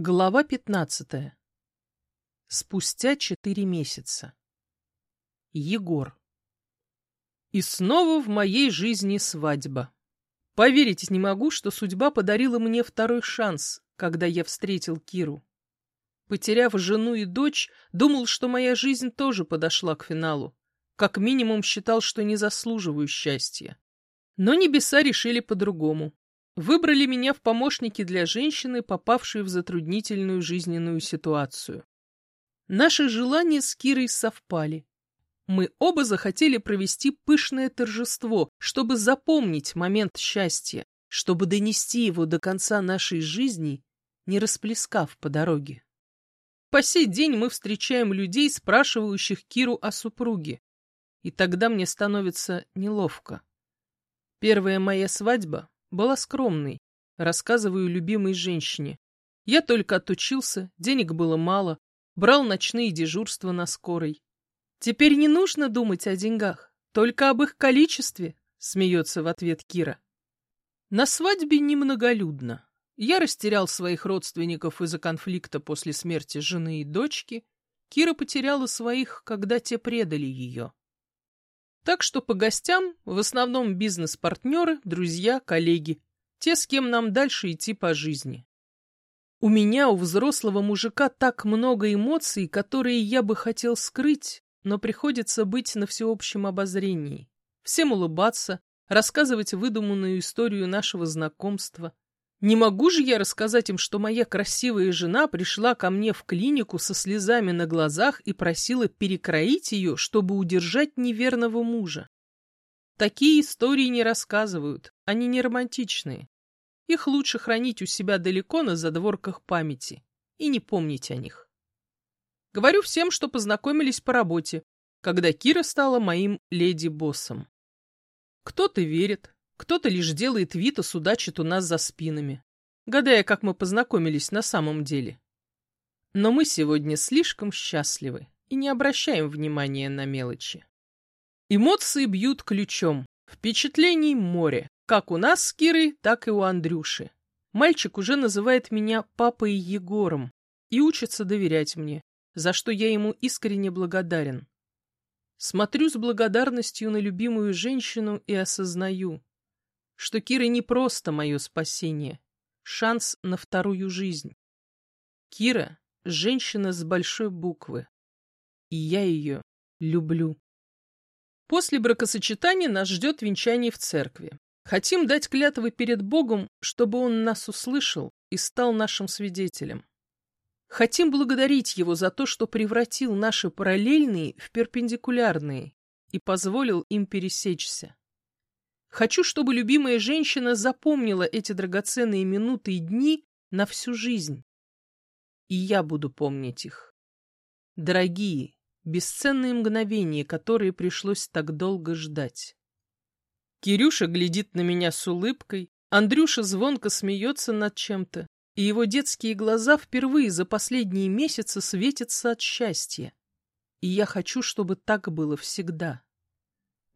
Глава пятнадцатая. Спустя четыре месяца. Егор. И снова в моей жизни свадьба. Поверить не могу, что судьба подарила мне второй шанс, когда я встретил Киру. Потеряв жену и дочь, думал, что моя жизнь тоже подошла к финалу. Как минимум считал, что не заслуживаю счастья. Но небеса решили по-другому выбрали меня в помощники для женщины, попавшей в затруднительную жизненную ситуацию. Наши желания с Кирой совпали. Мы оба захотели провести пышное торжество, чтобы запомнить момент счастья, чтобы донести его до конца нашей жизни, не расплескав по дороге. По сей день мы встречаем людей, спрашивающих Киру о супруге. И тогда мне становится неловко. Первая моя свадьба была скромной, рассказываю любимой женщине. Я только отучился, денег было мало, брал ночные дежурства на скорой. Теперь не нужно думать о деньгах, только об их количестве, смеется в ответ Кира. На свадьбе немноголюдно. Я растерял своих родственников из-за конфликта после смерти жены и дочки. Кира потеряла своих, когда те предали ее. Так что по гостям в основном бизнес-партнеры, друзья, коллеги. Те, с кем нам дальше идти по жизни. У меня, у взрослого мужика, так много эмоций, которые я бы хотел скрыть, но приходится быть на всеобщем обозрении. Всем улыбаться, рассказывать выдуманную историю нашего знакомства, не могу же я рассказать им, что моя красивая жена пришла ко мне в клинику со слезами на глазах и просила перекроить ее, чтобы удержать неверного мужа. Такие истории не рассказывают, они не романтичные. Их лучше хранить у себя далеко на задворках памяти и не помнить о них. Говорю всем, что познакомились по работе, когда Кира стала моим леди-боссом. Кто-то верит, кто-то лишь делает вид и судачит у нас за спинами, гадая, как мы познакомились на самом деле. Но мы сегодня слишком счастливы и не обращаем внимания на мелочи. Эмоции бьют ключом, впечатлений море, как у нас с Кирой, так и у Андрюши. Мальчик уже называет меня папой Егором и учится доверять мне, за что я ему искренне благодарен. Смотрю с благодарностью на любимую женщину и осознаю, что Кира не просто мое спасение, шанс на вторую жизнь. Кира — женщина с большой буквы, и я ее люблю. После бракосочетания нас ждет венчание в церкви. Хотим дать клятвы перед Богом, чтобы Он нас услышал и стал нашим свидетелем. Хотим благодарить Его за то, что превратил наши параллельные в перпендикулярные и позволил им пересечься. Хочу, чтобы любимая женщина запомнила эти драгоценные минуты и дни на всю жизнь. И я буду помнить их. Дорогие, бесценные мгновения, которые пришлось так долго ждать. Кирюша глядит на меня с улыбкой, Андрюша звонко смеется над чем-то, и его детские глаза впервые за последние месяцы светятся от счастья. И я хочу, чтобы так было всегда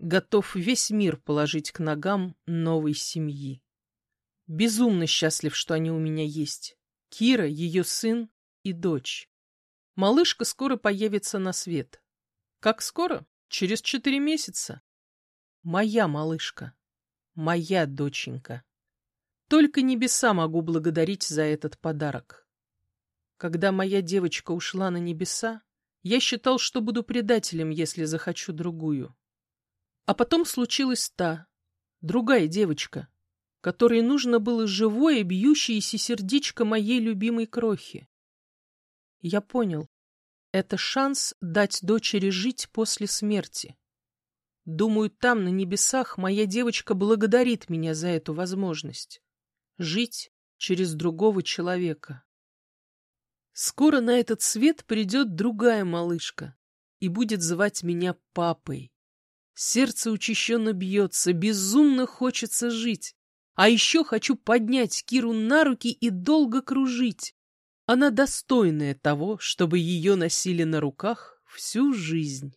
готов весь мир положить к ногам новой семьи. Безумно счастлив, что они у меня есть. Кира, ее сын и дочь. Малышка скоро появится на свет. Как скоро? Через четыре месяца. Моя малышка. Моя доченька. Только небеса могу благодарить за этот подарок. Когда моя девочка ушла на небеса, я считал, что буду предателем, если захочу другую. А потом случилась та, другая девочка, которой нужно было живое, бьющееся сердечко моей любимой крохи. Я понял, это шанс дать дочери жить после смерти. Думаю, там, на небесах, моя девочка благодарит меня за эту возможность. Жить через другого человека. Скоро на этот свет придет другая малышка и будет звать меня папой. Сердце учащенно бьется, безумно хочется жить. А еще хочу поднять Киру на руки и долго кружить. Она достойная того, чтобы ее носили на руках всю жизнь.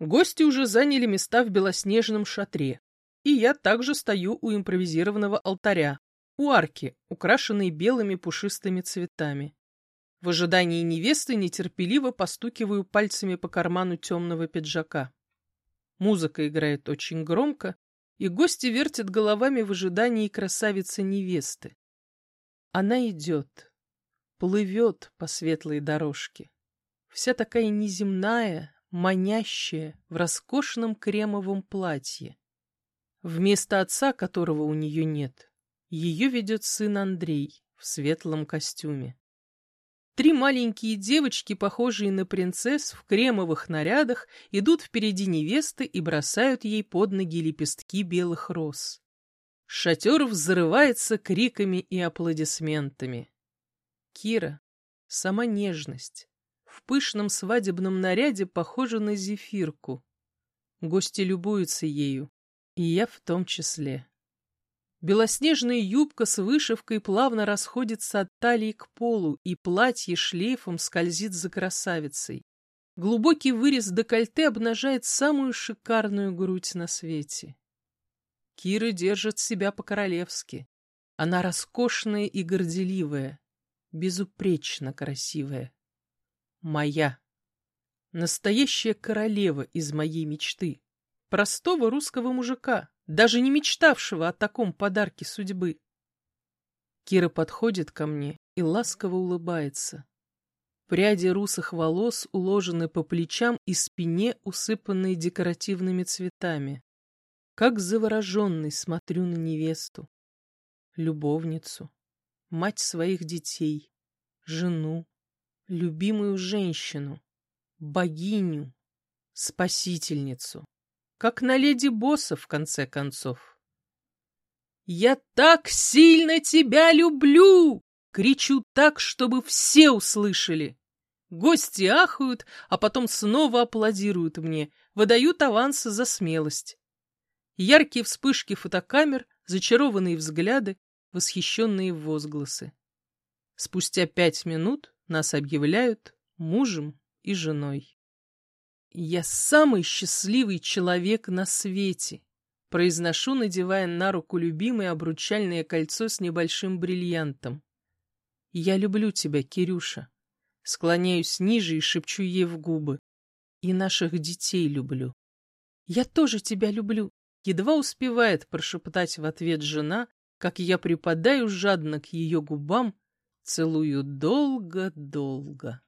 Гости уже заняли места в белоснежном шатре, и я также стою у импровизированного алтаря, у арки, украшенной белыми пушистыми цветами. В ожидании невесты нетерпеливо постукиваю пальцами по карману темного пиджака. Музыка играет очень громко, и гости вертят головами в ожидании красавицы-невесты. Она идет, плывет по светлой дорожке, вся такая неземная, манящая, в роскошном кремовом платье. Вместо отца, которого у нее нет, ее ведет сын Андрей в светлом костюме. Три маленькие девочки, похожие на принцесс, в кремовых нарядах, идут впереди невесты и бросают ей под ноги лепестки белых роз. Шатер взрывается криками и аплодисментами. Кира, сама нежность, в пышном свадебном наряде похожа на зефирку. Гости любуются ею, и я в том числе. Белоснежная юбка с вышивкой плавно расходится от талии к полу, и платье шлейфом скользит за красавицей. Глубокий вырез декольте обнажает самую шикарную грудь на свете. Кира держит себя по-королевски. Она роскошная и горделивая, безупречно красивая. Моя. Настоящая королева из моей мечты. Простого русского мужика, даже не мечтавшего о таком подарке судьбы. Кира подходит ко мне и ласково улыбается. Пряди русых волос уложены по плечам и спине, усыпанные декоративными цветами. Как завороженный смотрю на невесту, любовницу, мать своих детей, жену, любимую женщину, богиню, спасительницу как на леди Босса, в конце концов. «Я так сильно тебя люблю!» Кричу так, чтобы все услышали. Гости ахают, а потом снова аплодируют мне, выдают авансы за смелость. Яркие вспышки фотокамер, зачарованные взгляды, восхищенные возгласы. Спустя пять минут нас объявляют мужем и женой. «Я самый счастливый человек на свете!» Произношу, надевая на руку любимое обручальное кольцо с небольшим бриллиантом. «Я люблю тебя, Кирюша!» Склоняюсь ниже и шепчу ей в губы. «И наших детей люблю!» «Я тоже тебя люблю!» Едва успевает прошептать в ответ жена, как я припадаю жадно к ее губам, целую долго-долго.